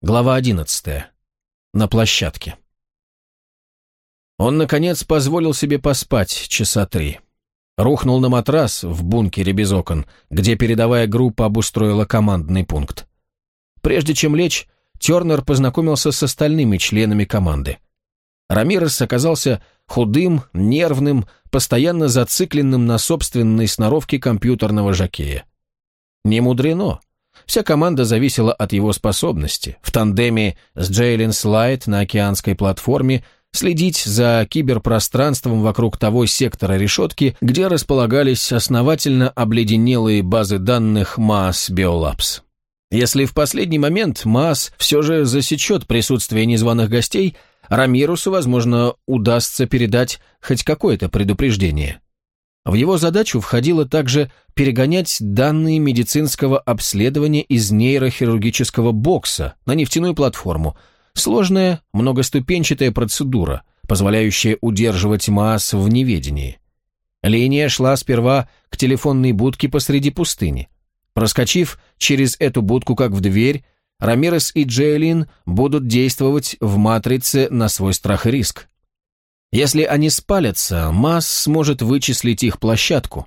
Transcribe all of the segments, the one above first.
Глава 11. На площадке. Он, наконец, позволил себе поспать часа три. Рухнул на матрас в бункере без окон, где передовая группа обустроила командный пункт. Прежде чем лечь, Тернер познакомился с остальными членами команды. Рамирес оказался худым, нервным, постоянно зацикленным на собственной сноровке компьютерного жокея. Не мудрено. Вся команда зависела от его способности в тандеме с Джейлен Слайд на океанской платформе следить за киберпространством вокруг того сектора решетки, где располагались основательно обледенелые базы данных Mass Biolabs. Если в последний момент Mass все же засечет присутствие незваных гостей, Рамирусу, возможно, удастся передать хоть какое-то предупреждение. В его задачу входило также перегонять данные медицинского обследования из нейрохирургического бокса на нефтяную платформу. Сложная, многоступенчатая процедура, позволяющая удерживать МААС в неведении. Линия шла сперва к телефонной будке посреди пустыни. Проскочив через эту будку как в дверь, Рамирес и Джейлин будут действовать в матрице на свой страх и риск. Если они спалятся, Масс сможет вычислить их площадку.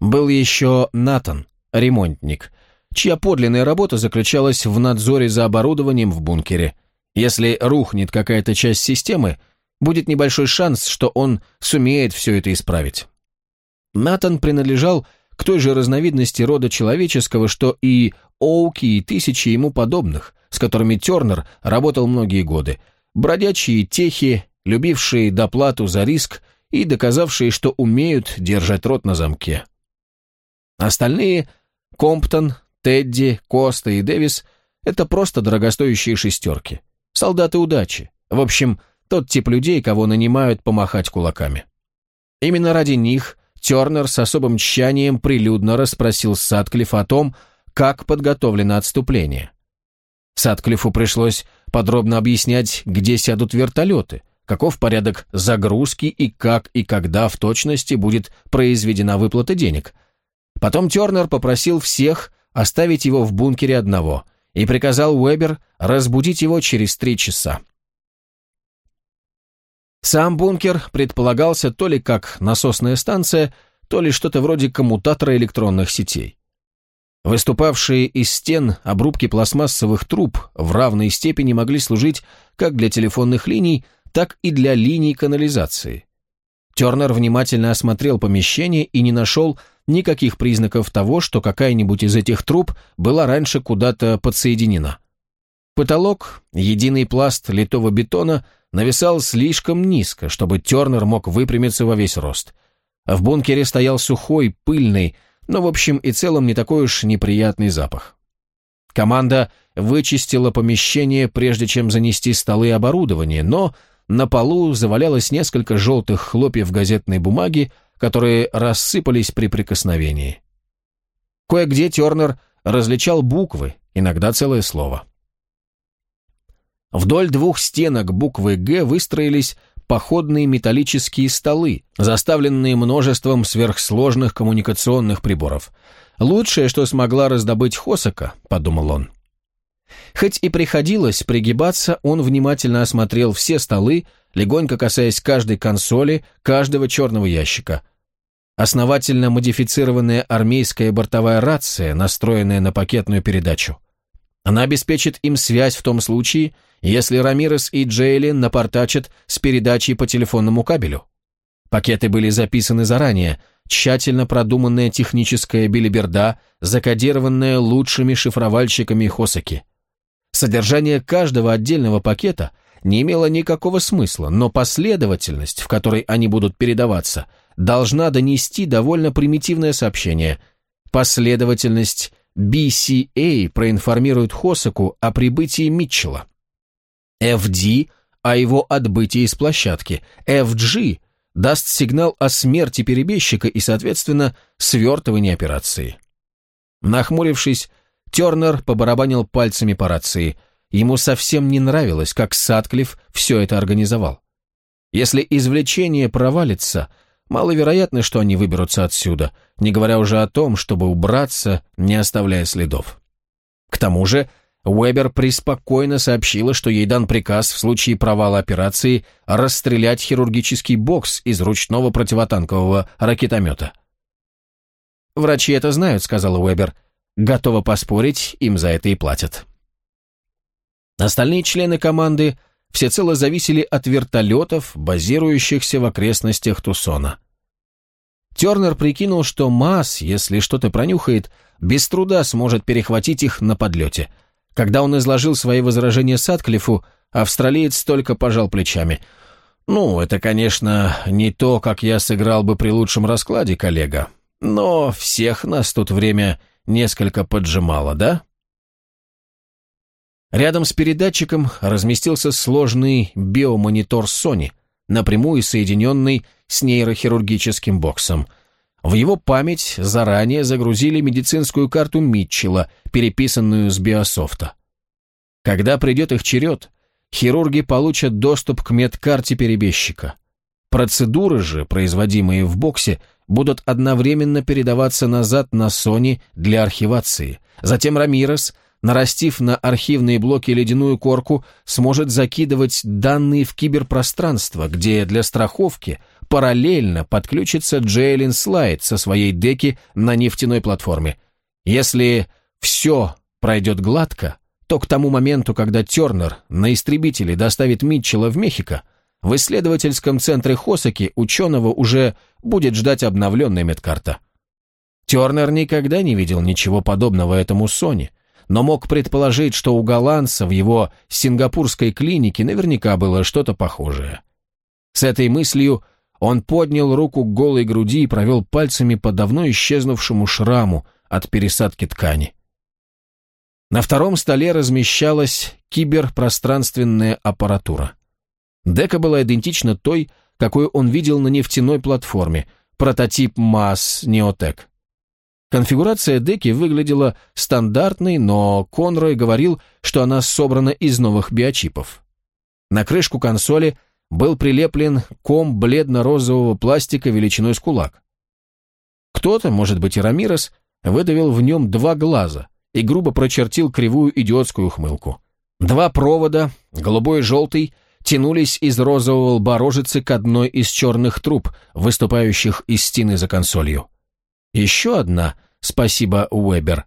Был еще Натан, ремонтник, чья подлинная работа заключалась в надзоре за оборудованием в бункере. Если рухнет какая-то часть системы, будет небольшой шанс, что он сумеет все это исправить. Натан принадлежал к той же разновидности рода человеческого, что и Оуки и тысячи ему подобных, с которыми Тернер работал многие годы, бродячие техи, любившие доплату за риск и доказавшие, что умеют держать рот на замке. Остальные – Комптон, Тедди, Коста и Дэвис – это просто дорогостоящие шестерки. Солдаты удачи. В общем, тот тип людей, кого нанимают помахать кулаками. Именно ради них Тернер с особым тщанием прилюдно расспросил Садклифф о том, как подготовлено отступление. Садклиффу пришлось подробно объяснять, где сядут вертолеты – каков порядок загрузки и как и когда в точности будет произведена выплата денег. Потом Тернер попросил всех оставить его в бункере одного и приказал Уэбер разбудить его через три часа. Сам бункер предполагался то ли как насосная станция, то ли что-то вроде коммутатора электронных сетей. Выступавшие из стен обрубки пластмассовых труб в равной степени могли служить как для телефонных линий, так и для линий канализации. Тернер внимательно осмотрел помещение и не нашел никаких признаков того, что какая-нибудь из этих труб была раньше куда-то подсоединена. Потолок, единый пласт литого бетона, нависал слишком низко, чтобы Тернер мог выпрямиться во весь рост. В бункере стоял сухой, пыльный, но в общем и целом не такой уж неприятный запах. Команда вычистила помещение, прежде чем занести столы и оборудование, но на полу завалялось несколько желтых хлопьев газетной бумаги, которые рассыпались при прикосновении. Кое-где Тернер различал буквы, иногда целое слово. Вдоль двух стенок буквы «Г» выстроились походные металлические столы, заставленные множеством сверхсложных коммуникационных приборов. «Лучшее, что смогла раздобыть Хосака», — подумал он. Хоть и приходилось пригибаться, он внимательно осмотрел все столы, легонько касаясь каждой консоли, каждого черного ящика. Основательно модифицированная армейская бортовая рация, настроенная на пакетную передачу. Она обеспечит им связь в том случае, если Рамирес и Джейли напортачат с передачей по телефонному кабелю. Пакеты были записаны заранее, тщательно продуманная техническая билиберда, закодированная лучшими шифровальщиками Хосаки. Содержание каждого отдельного пакета не имело никакого смысла, но последовательность, в которой они будут передаваться, должна донести довольно примитивное сообщение. Последовательность BCA проинформирует Хосаку о прибытии Митчелла. FD – о его отбытии из площадки. FG даст сигнал о смерти перебежчика и, соответственно, свертывании операции. Нахмурившись, Тернер побарабанил пальцами по рации. Ему совсем не нравилось, как Садклифф все это организовал. Если извлечение провалится, маловероятно, что они выберутся отсюда, не говоря уже о том, чтобы убраться, не оставляя следов. К тому же, Уэбер преспокойно сообщила, что ей дан приказ в случае провала операции расстрелять хирургический бокс из ручного противотанкового ракетомета. «Врачи это знают», — сказала Уэбер. «Готова поспорить, им за это и платят». Остальные члены команды всецело зависели от вертолетов, базирующихся в окрестностях Тусона. Тернер прикинул, что Маас, если что-то пронюхает, без труда сможет перехватить их на подлете. Когда он изложил свои возражения Садклифу, австралиец только пожал плечами. «Ну, это, конечно, не то, как я сыграл бы при лучшем раскладе, коллега. Но всех нас тут время несколько поджимало, да?» Рядом с передатчиком разместился сложный биомонитор Sony, напрямую соединенный с нейрохирургическим боксом. В его память заранее загрузили медицинскую карту Митчелла, переписанную с биософта. Когда придет их черед, хирурги получат доступ к медкарте перебежчика. Процедуры же, производимые в боксе, будут одновременно передаваться назад на Sony для архивации. Затем Рамирес нарастив на архивные блоки ледяную корку, сможет закидывать данные в киберпространство, где для страховки параллельно подключится Джейлин Слайд со своей деки на нефтяной платформе. Если все пройдет гладко, то к тому моменту, когда Тернер на истребителе доставит Митчелла в Мехико, в исследовательском центре Хосаки ученого уже будет ждать обновленная медкарта. Тернер никогда не видел ничего подобного этому Соне, но мог предположить, что у голландца в его сингапурской клинике наверняка было что-то похожее. С этой мыслью он поднял руку к голой груди и провел пальцами по давно исчезнувшему шраму от пересадки ткани. На втором столе размещалась киберпространственная аппаратура. Дека была идентична той, какую он видел на нефтяной платформе, прототип МАС Неотек. Конфигурация деки выглядела стандартной, но Конрой говорил, что она собрана из новых биочипов. На крышку консоли был прилеплен ком бледно-розового пластика величиной с кулак. Кто-то, может быть и Рамирес, выдавил в нем два глаза и грубо прочертил кривую идиотскую ухмылку. Два провода, голубой и желтый, тянулись из розового лба к одной из черных труб, выступающих из стены за консолью. Еще одна, спасибо, Уэбер,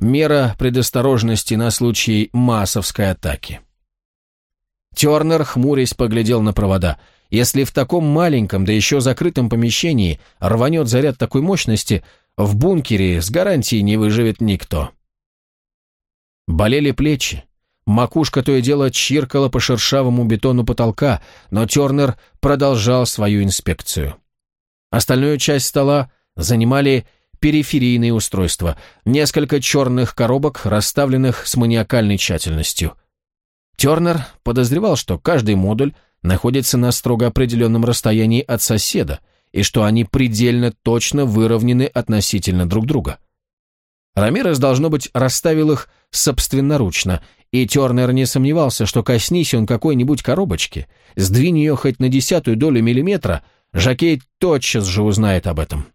мера предосторожности на случай массовской атаки. Тернер, хмурясь, поглядел на провода. Если в таком маленьком, да еще закрытом помещении рванет заряд такой мощности, в бункере с гарантией не выживет никто. Болели плечи. Макушка то и дело чиркала по шершавому бетону потолка, но Тернер продолжал свою инспекцию. Остальную часть стола занимали периферийные устройства, несколько черных коробок, расставленных с маниакальной тщательностью. Тернер подозревал, что каждый модуль находится на строго определенном расстоянии от соседа, и что они предельно точно выровнены относительно друг друга. Рамирес, должно быть, расставил их собственноручно, и Тернер не сомневался, что коснись он какой-нибудь коробочки, сдвинь ее хоть на десятую долю миллиметра, Жакей тотчас же узнает об этом.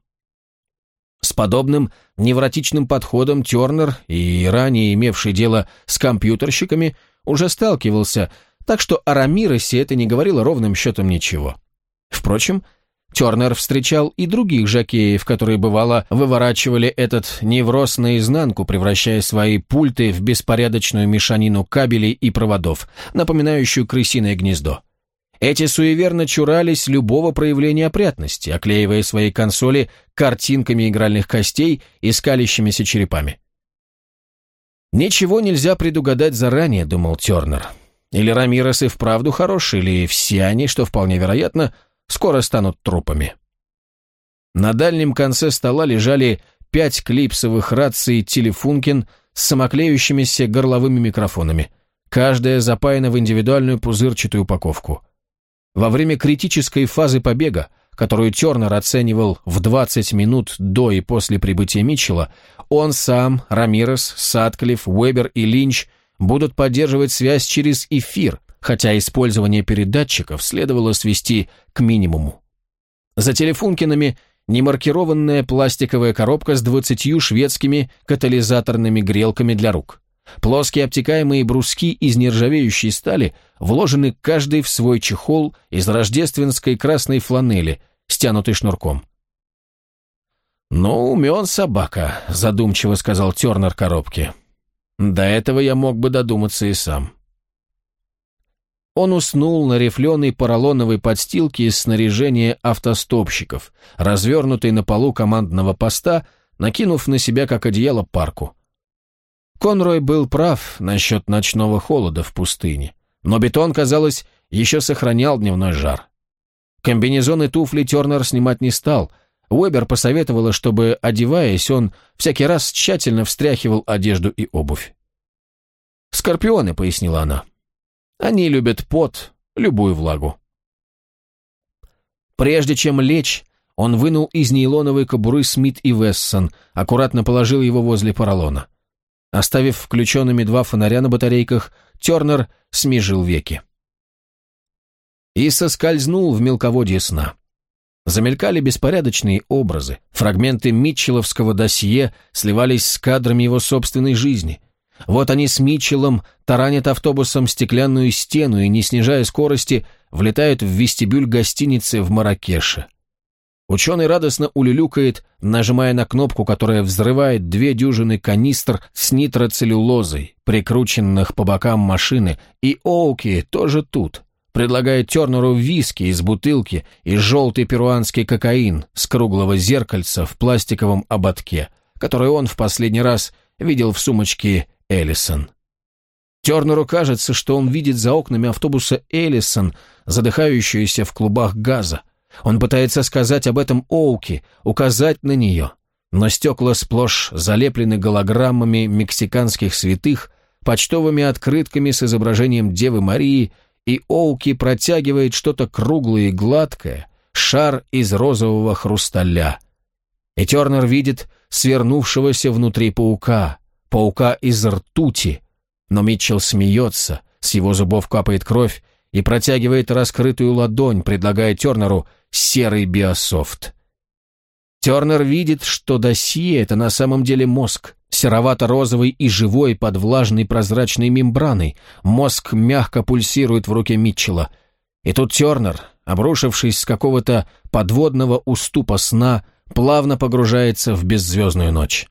С подобным невротичным подходом Тернер и ранее имевший дело с компьютерщиками уже сталкивался, так что о Рамиросе это не говорило ровным счетом ничего. Впрочем, Тернер встречал и других жакеев, которые, бывало, выворачивали этот невроз наизнанку, превращая свои пульты в беспорядочную мешанину кабелей и проводов, напоминающую крысиное гнездо. Эти суеверно чурались любого проявления опрятности, оклеивая свои консоли картинками игральных костей и скалящимися черепами. «Ничего нельзя предугадать заранее», — думал Тернер. «Или Рамирес и вправду хорош, или все они, что вполне вероятно, скоро станут трупами». На дальнем конце стола лежали пять клипсовых раций «Телефункин» с самоклеющимися горловыми микрофонами, каждая запаяна в индивидуальную пузырчатую упаковку. Во время критической фазы побега, которую Тернер оценивал в 20 минут до и после прибытия Митчелла, он сам, Рамирес, Садклифф, Уэбер и Линч будут поддерживать связь через эфир, хотя использование передатчиков следовало свести к минимуму. За телефункинами немаркированная пластиковая коробка с 20 шведскими катализаторными грелками для рук. Плоские обтекаемые бруски из нержавеющей стали вложены каждый в свой чехол из рождественской красной фланели, стянутый шнурком. «Ну, умен собака», — задумчиво сказал Тернер коробке. «До этого я мог бы додуматься и сам». Он уснул на рифленой поролоновой подстилке из снаряжения автостопщиков, развернутой на полу командного поста, накинув на себя как одеяло парку. Конрой был прав насчет ночного холода в пустыне, но бетон, казалось, еще сохранял дневной жар. Комбинезон и туфли Тернер снимать не стал. Уэбер посоветовала, чтобы, одеваясь, он всякий раз тщательно встряхивал одежду и обувь. «Скорпионы», — пояснила она. «Они любят пот, любую влагу». Прежде чем лечь, он вынул из нейлоновой кобуры Смит и Вессон, аккуратно положил его возле поролона. Оставив включенными два фонаря на батарейках, Тернер смежил веки. И соскользнул в мелководье сна. Замелькали беспорядочные образы, фрагменты Митчелловского досье сливались с кадрами его собственной жизни. Вот они с Митчеллом таранят автобусом стеклянную стену и, не снижая скорости, влетают в вестибюль гостиницы в Маракеше. Ученый радостно улюлюкает, нажимая на кнопку, которая взрывает две дюжины канистр с нитроцеллюлозой, прикрученных по бокам машины, и Оуки тоже тут. Предлагает Тернеру виски из бутылки и желтый перуанский кокаин с круглого зеркальца в пластиковом ободке, который он в последний раз видел в сумочке Эллисон. Тернеру кажется, что он видит за окнами автобуса Эллисон, задыхающуюся в клубах газа, он пытается сказать об этом Оуки, указать на нее, но стекла сплошь залеплены голограммами мексиканских святых, почтовыми открытками с изображением Девы Марии, и Оуки протягивает что-то круглое и гладкое, шар из розового хрусталя. И Тернер видит свернувшегося внутри паука, паука из ртути, но Митчелл смеется, с его зубов капает кровь, и протягивает раскрытую ладонь, предлагая Тернеру серый биософт. Тернер видит, что досье — это на самом деле мозг, серовато-розовый и живой под влажной прозрачной мембраной. Мозг мягко пульсирует в руке Митчелла. И тут Тернер, обрушившись с какого-то подводного уступа сна, плавно погружается в беззвездную ночь.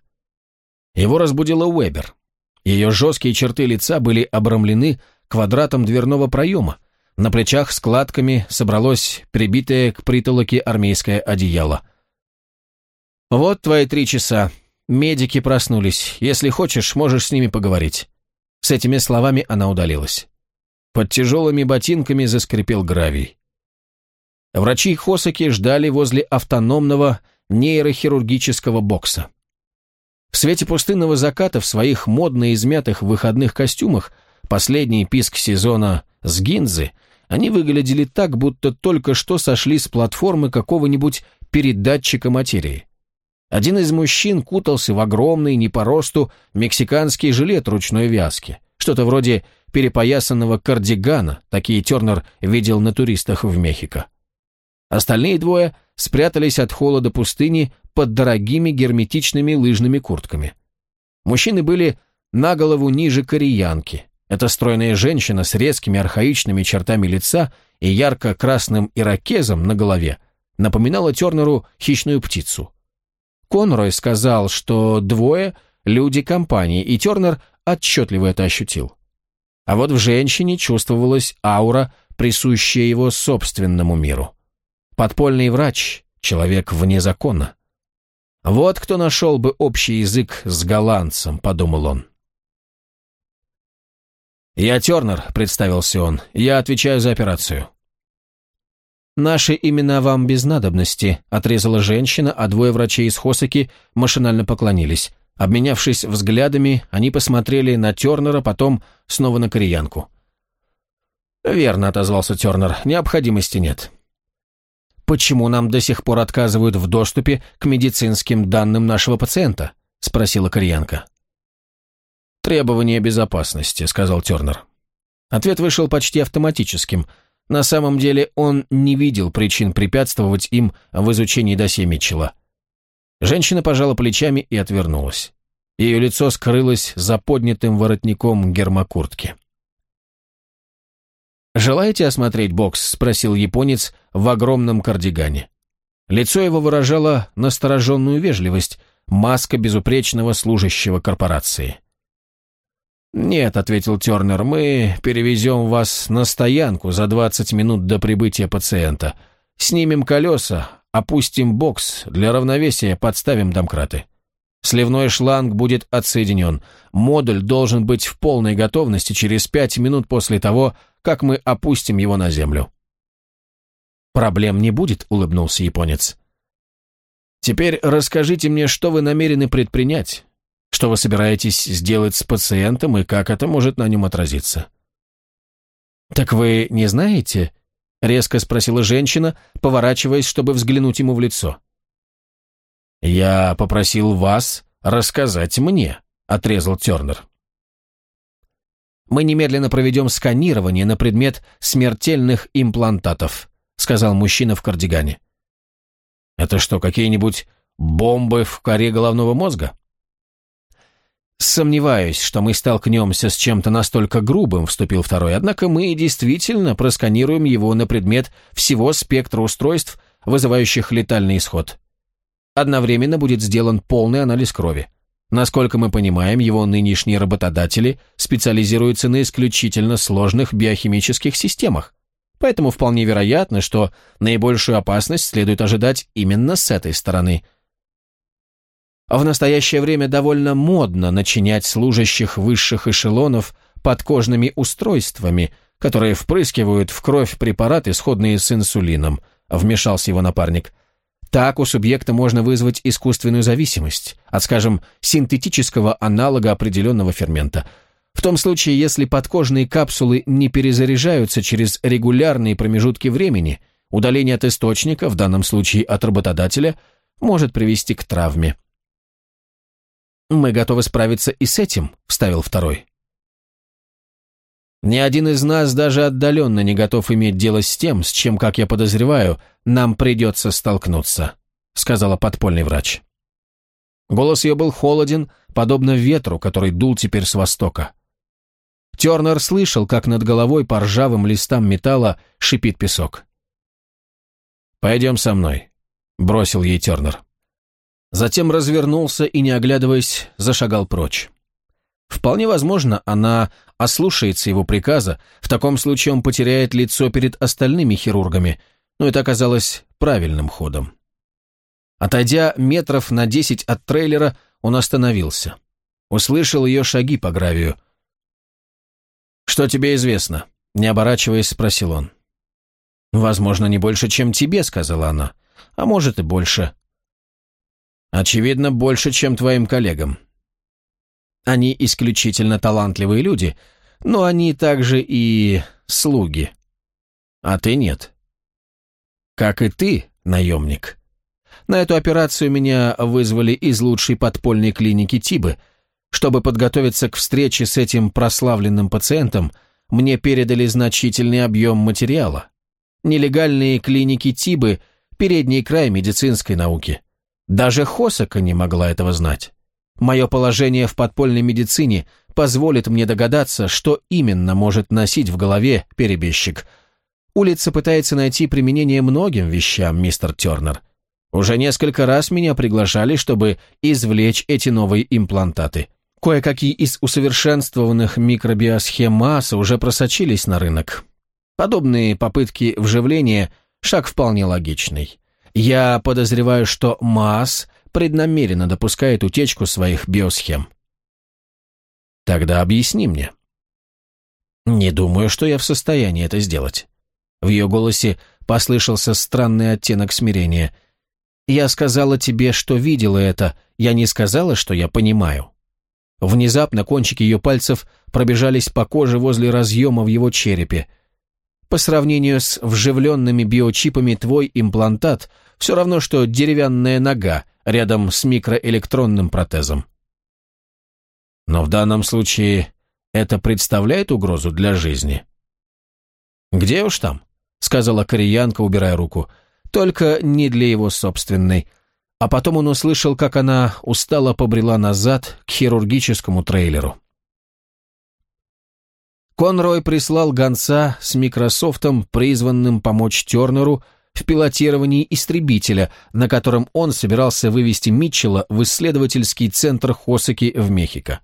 Его разбудила Уэбер. Ее жесткие черты лица были обрамлены квадратом дверного проема, на плечах складками собралось прибитое к притолоке армейское одеяло. «Вот твои три часа. Медики проснулись. Если хочешь, можешь с ними поговорить». С этими словами она удалилась. Под тяжелыми ботинками заскрипел гравий. Врачи Хосаки ждали возле автономного нейрохирургического бокса. В свете пустынного заката в своих модно измятых выходных костюмах последний писк сезона с гинзы – они выглядели так, будто только что сошли с платформы какого-нибудь передатчика материи. Один из мужчин кутался в огромный, не по росту, мексиканский жилет ручной вязки, что-то вроде перепоясанного кардигана, такие Тернер видел на туристах в Мехико. Остальные двое спрятались от холода пустыни под дорогими герметичными лыжными куртками. Мужчины были на голову ниже кореянки, эта стройная женщина с резкими архаичными чертами лица и ярко-красным ирокезом на голове напоминала Тернеру хищную птицу. Конрой сказал, что двое – люди компании, и Тернер отчетливо это ощутил. А вот в женщине чувствовалась аура, присущая его собственному миру. Подпольный врач, человек вне закона. Вот кто нашел бы общий язык с голландцем, подумал он. «Я Тернер», — представился он. «Я отвечаю за операцию». «Наши имена вам без надобности», — отрезала женщина, а двое врачей из Хосаки машинально поклонились. Обменявшись взглядами, они посмотрели на Тернера, потом снова на кореянку. «Верно», — отозвался Тернер, — «необходимости нет». «Почему нам до сих пор отказывают в доступе к медицинским данным нашего пациента?» — спросила кореянка. «Требования безопасности», — сказал Тернер. Ответ вышел почти автоматическим. На самом деле он не видел причин препятствовать им в изучении досье Митчелла. Женщина пожала плечами и отвернулась. Ее лицо скрылось за поднятым воротником гермокуртки. «Желаете осмотреть бокс?» – спросил японец в огромном кардигане. Лицо его выражало настороженную вежливость, маска безупречного служащего корпорации. «Нет», — ответил Тернер, — «мы перевезем вас на стоянку за 20 минут до прибытия пациента. Снимем колеса, опустим бокс, для равновесия подставим домкраты. Сливной шланг будет отсоединен. Модуль должен быть в полной готовности через 5 минут после того, как мы опустим его на землю». «Проблем не будет», — улыбнулся японец. «Теперь расскажите мне, что вы намерены предпринять. Что вы собираетесь сделать с пациентом и как это может на нем отразиться? «Так вы не знаете?» — резко спросила женщина, поворачиваясь, чтобы взглянуть ему в лицо. «Я попросил вас рассказать мне», — отрезал Тернер. «Мы немедленно проведем сканирование на предмет смертельных имплантатов», — сказал мужчина в кардигане. «Это что, какие-нибудь бомбы в коре головного мозга?» «Сомневаюсь, что мы столкнемся с чем-то настолько грубым», — вступил второй, «однако мы действительно просканируем его на предмет всего спектра устройств, вызывающих летальный исход. Одновременно будет сделан полный анализ крови. Насколько мы понимаем, его нынешние работодатели специализируются на исключительно сложных биохимических системах, поэтому вполне вероятно, что наибольшую опасность следует ожидать именно с этой стороны — в настоящее время довольно модно начинять служащих высших эшелонов подкожными устройствами, которые впрыскивают в кровь препараты, сходные с инсулином, вмешался его напарник. Так у субъекта можно вызвать искусственную зависимость от, скажем, синтетического аналога определенного фермента. В том случае, если подкожные капсулы не перезаряжаются через регулярные промежутки времени, удаление от источника, в данном случае от работодателя, может привести к травме. «Мы готовы справиться и с этим», — вставил второй. «Ни один из нас даже отдаленно не готов иметь дело с тем, с чем, как я подозреваю, нам придется столкнуться», — сказала подпольный врач. Голос ее был холоден, подобно ветру, который дул теперь с востока. Тернер слышал, как над головой по ржавым листам металла шипит песок. «Пойдем со мной», — бросил ей Тернер. Затем развернулся и, не оглядываясь, зашагал прочь. Вполне возможно, она ослушается его приказа, в таком случае он потеряет лицо перед остальными хирургами, но это оказалось правильным ходом. Отойдя метров на десять от трейлера, он остановился. Услышал ее шаги по гравию. «Что тебе известно?» — не оборачиваясь, спросил он. «Возможно, не больше, чем тебе», — сказала она. «А может и больше. Очевидно, больше, чем твоим коллегам. Они исключительно талантливые люди, но они также и слуги. А ты нет. Как и ты, наемник. На эту операцию меня вызвали из лучшей подпольной клиники Тибы. Чтобы подготовиться к встрече с этим прославленным пациентом, мне передали значительный объем материала. Нелегальные клиники Тибы – передний край медицинской науки – даже Хосака не могла этого знать. Мое положение в подпольной медицине позволит мне догадаться, что именно может носить в голове перебежчик. Улица пытается найти применение многим вещам, мистер Тернер. Уже несколько раз меня приглашали, чтобы извлечь эти новые имплантаты. Кое-какие из усовершенствованных микробиосхем масса уже просочились на рынок. Подобные попытки вживления – шаг вполне логичный. Я подозреваю, что МАС преднамеренно допускает утечку своих биосхем. Тогда объясни мне. Не думаю, что я в состоянии это сделать. В ее голосе послышался странный оттенок смирения. Я сказала тебе, что видела это, я не сказала, что я понимаю. Внезапно кончики ее пальцев пробежались по коже возле разъема в его черепе. По сравнению с вживленными биочипами твой имплантат все равно, что деревянная нога рядом с микроэлектронным протезом. Но в данном случае это представляет угрозу для жизни. «Где уж там?» — сказала кореянка, убирая руку. «Только не для его собственной. а потом он услышал, как она устало побрела назад к хирургическому трейлеру. Конрой прислал гонца с Микрософтом, призванным помочь Тернеру в пилотировании истребителя, на котором он собирался вывести Митчелла в исследовательский центр Хосаки в Мехико.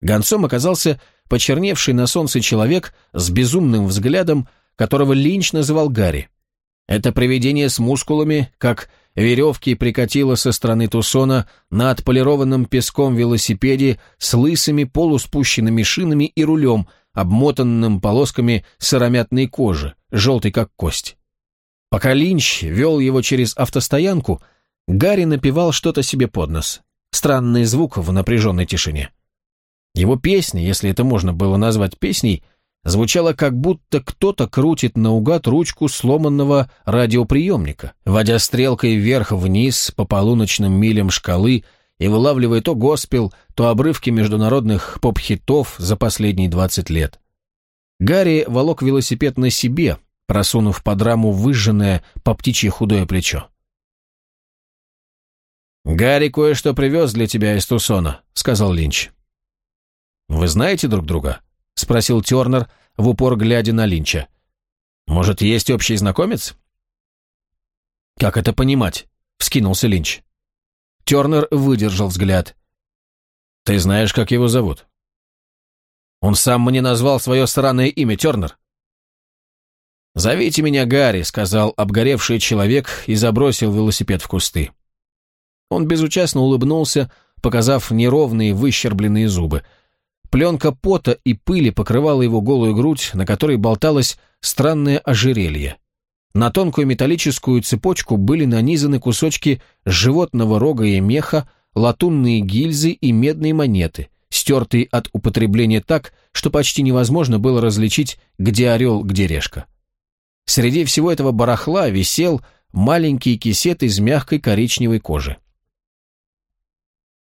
Гонцом оказался почерневший на солнце человек с безумным взглядом, которого Линч называл Гарри. Это привидение с мускулами, как веревки прикатило со стороны Тусона на отполированном песком велосипеде с лысыми полуспущенными шинами и рулем, обмотанным полосками сыромятной кожи, желтой как кость. Пока Линч вел его через автостоянку, Гарри напевал что-то себе под нос. Странный звук в напряженной тишине. Его песня, если это можно было назвать песней, звучала как будто кто-то крутит наугад ручку сломанного радиоприемника, водя стрелкой вверх-вниз по полуночным милям шкалы и вылавливая то госпел, то обрывки международных поп-хитов за последние 20 лет. Гарри волок велосипед на себе, просунув под раму выжженное по птичье худое плечо. «Гарри кое-что привез для тебя из Тусона», — сказал Линч. «Вы знаете друг друга?» — спросил Тернер, в упор глядя на Линча. «Может, есть общий знакомец?» «Как это понимать?» — вскинулся Линч. Тернер выдержал взгляд. «Ты знаешь, как его зовут?» «Он сам мне назвал свое странное имя, Тернер». «Зовите меня Гарри», — сказал обгоревший человек и забросил велосипед в кусты. Он безучастно улыбнулся, показав неровные выщербленные зубы. Пленка пота и пыли покрывала его голую грудь, на которой болталось странное ожерелье. На тонкую металлическую цепочку были нанизаны кусочки животного рога и меха, латунные гильзы и медные монеты, стертые от употребления так, что почти невозможно было различить, где орел, где решка. Среди всего этого барахла висел маленький кисет из мягкой коричневой кожи.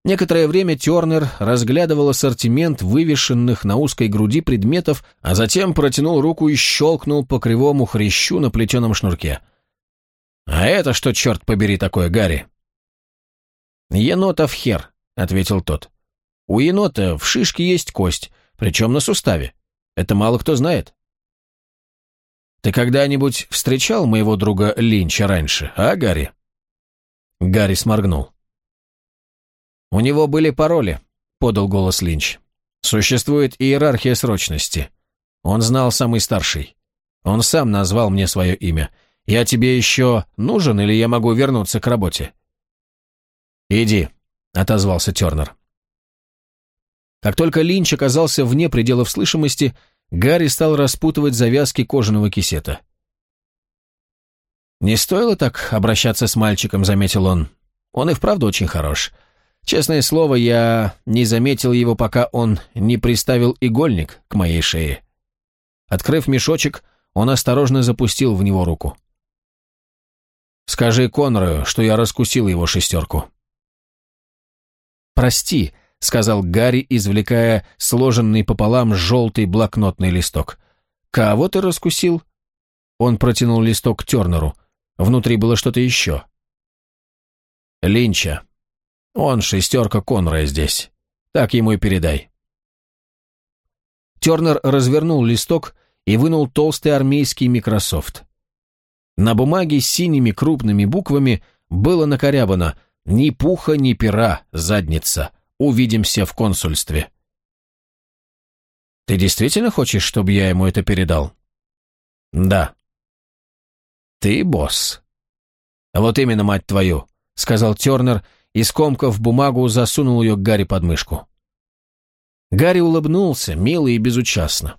Некоторое время Тернер разглядывал ассортимент вывешенных на узкой груди предметов, а затем протянул руку и щелкнул по кривому хрящу на плетеном шнурке. «А это что, черт побери, такое, Гарри?» «Енотов хер», — ответил тот. «У енота в шишке есть кость, причем на суставе. Это мало кто знает». «Ты когда-нибудь встречал моего друга Линча раньше, а, Гарри?» Гарри сморгнул. «У него были пароли», — подал голос Линч. «Существует иерархия срочности. Он знал самый старший. Он сам назвал мне свое имя. Я тебе еще нужен или я могу вернуться к работе?» «Иди», — отозвался Тернер. Как только Линч оказался вне пределов слышимости, Гарри стал распутывать завязки кожаного кисета. «Не стоило так обращаться с мальчиком», — заметил он. «Он и вправду очень хорош. Честное слово, я не заметил его, пока он не приставил игольник к моей шее. Открыв мешочек, он осторожно запустил в него руку. «Скажи Конрою, что я раскусил его шестерку». «Прости», — сказал Гарри, извлекая сложенный пополам желтый блокнотный листок. «Кого ты раскусил?» Он протянул листок Тернеру. Внутри было что-то еще. «Линча», он шестерка Конрая здесь. Так ему и передай. Тернер развернул листок и вынул толстый армейский микрософт. На бумаге с синими крупными буквами было накорябано «Ни пуха, ни пера, задница. Увидимся в консульстве». «Ты действительно хочешь, чтобы я ему это передал?» «Да». «Ты босс». «Вот именно, мать твою», — сказал Тернер, — и, скомкав бумагу, засунул ее к Гарри под мышку. Гарри улыбнулся, мило и безучастно.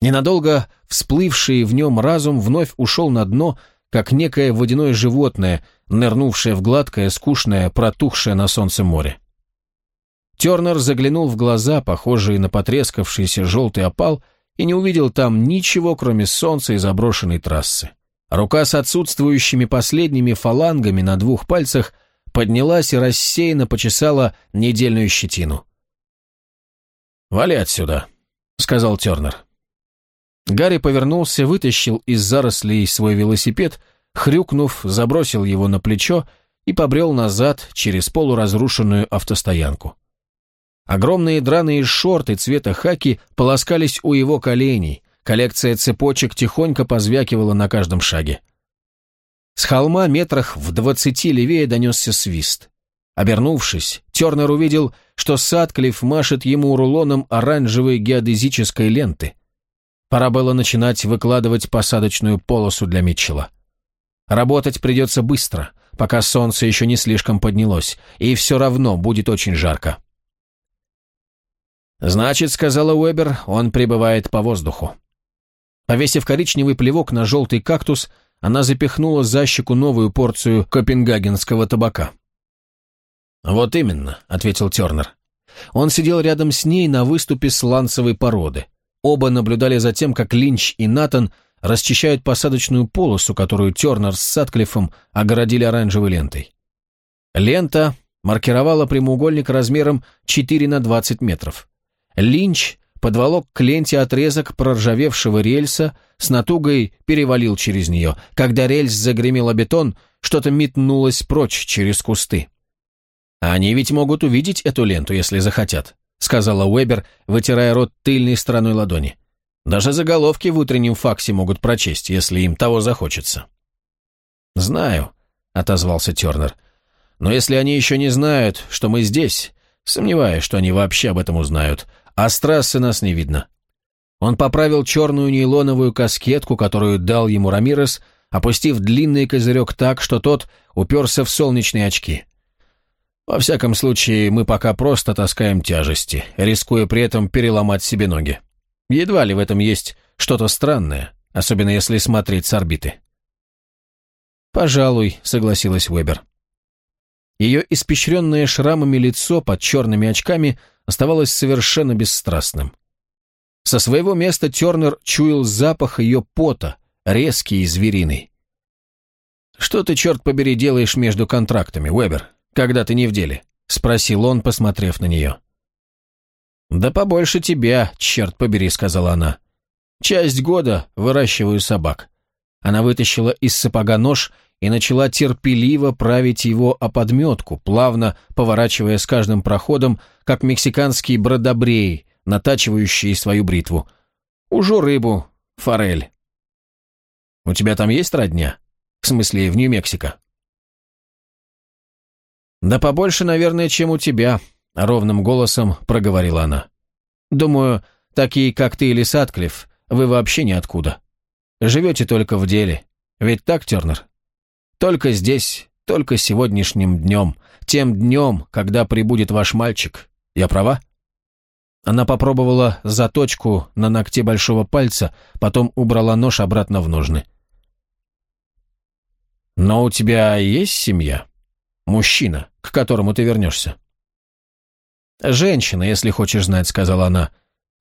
Ненадолго всплывший в нем разум вновь ушел на дно, как некое водяное животное, нырнувшее в гладкое, скучное, протухшее на солнце море. Тернер заглянул в глаза, похожие на потрескавшийся желтый опал, и не увидел там ничего, кроме солнца и заброшенной трассы. Рука с отсутствующими последними фалангами на двух пальцах – поднялась и рассеянно почесала недельную щетину. «Вали отсюда», — сказал Тернер. Гарри повернулся, вытащил из зарослей свой велосипед, хрюкнув, забросил его на плечо и побрел назад через полуразрушенную автостоянку. Огромные драные шорты цвета хаки полоскались у его коленей, коллекция цепочек тихонько позвякивала на каждом шаге. С холма метрах в двадцати левее донесся свист. Обернувшись, Тернер увидел, что Садклифф машет ему рулоном оранжевой геодезической ленты. Пора было начинать выкладывать посадочную полосу для Митчелла. Работать придется быстро, пока солнце еще не слишком поднялось, и все равно будет очень жарко. «Значит, — сказала Уэбер, — он прибывает по воздуху». Повесив коричневый плевок на желтый кактус, она запихнула за щеку новую порцию копенгагенского табака. «Вот именно», — ответил Тернер. Он сидел рядом с ней на выступе сланцевой породы. Оба наблюдали за тем, как Линч и Натан расчищают посадочную полосу, которую Тернер с Сатклиффом огородили оранжевой лентой. Лента маркировала прямоугольник размером 4 на 20 метров. Линч подволок к ленте отрезок проржавевшего рельса, с натугой перевалил через нее. Когда рельс загремел о бетон, что-то метнулось прочь через кусты. «Они ведь могут увидеть эту ленту, если захотят», сказала Уэбер, вытирая рот тыльной стороной ладони. «Даже заголовки в утреннем факсе могут прочесть, если им того захочется». «Знаю», — отозвался Тернер. «Но если они еще не знают, что мы здесь, сомневаюсь, что они вообще об этом узнают, а с трассы нас не видно». Он поправил черную нейлоновую каскетку, которую дал ему Рамирес, опустив длинный козырек так, что тот уперся в солнечные очки. Во всяком случае, мы пока просто таскаем тяжести, рискуя при этом переломать себе ноги. Едва ли в этом есть что-то странное, особенно если смотреть с орбиты. «Пожалуй», — согласилась Вебер. Ее испещренное шрамами лицо под черными очками оставалось совершенно бесстрастным. Со своего места Тернер чуял запах ее пота, резкий и звериный. «Что ты, черт побери, делаешь между контрактами, Вебер?» когда ты не в деле?» — спросил он, посмотрев на нее. «Да побольше тебя, черт побери», — сказала она. «Часть года выращиваю собак». Она вытащила из сапога нож и начала терпеливо править его о подметку, плавно поворачивая с каждым проходом, как мексиканские бродобреи, натачивающие свою бритву. «Ужу рыбу, форель». «У тебя там есть родня? В смысле, в Нью-Мексико?» «Да побольше, наверное, чем у тебя», — ровным голосом проговорила она. «Думаю, такие, как ты или Садклифф, вы вообще ниоткуда. Живете только в деле. Ведь так, Тернер? Только здесь, только сегодняшним днем, тем днем, когда прибудет ваш мальчик. Я права?» Она попробовала заточку на ногте большого пальца, потом убрала нож обратно в ножны. «Но у тебя есть семья?» Мужчина, к которому ты вернешься. «Женщина, если хочешь знать», — сказала она.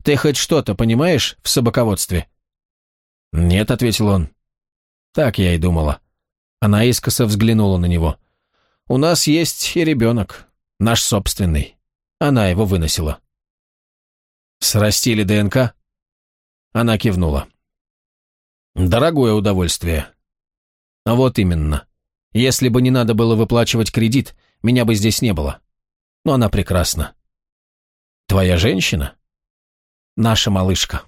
«Ты хоть что-то понимаешь в собаководстве?» «Нет», — ответил он. «Так я и думала». Она искоса взглянула на него. «У нас есть и ребенок, наш собственный. Она его выносила». «Срастили ДНК?» Она кивнула. «Дорогое удовольствие». «А вот именно. Если бы не надо было выплачивать кредит, меня бы здесь не было. Но она прекрасна. Твоя женщина? Наша малышка.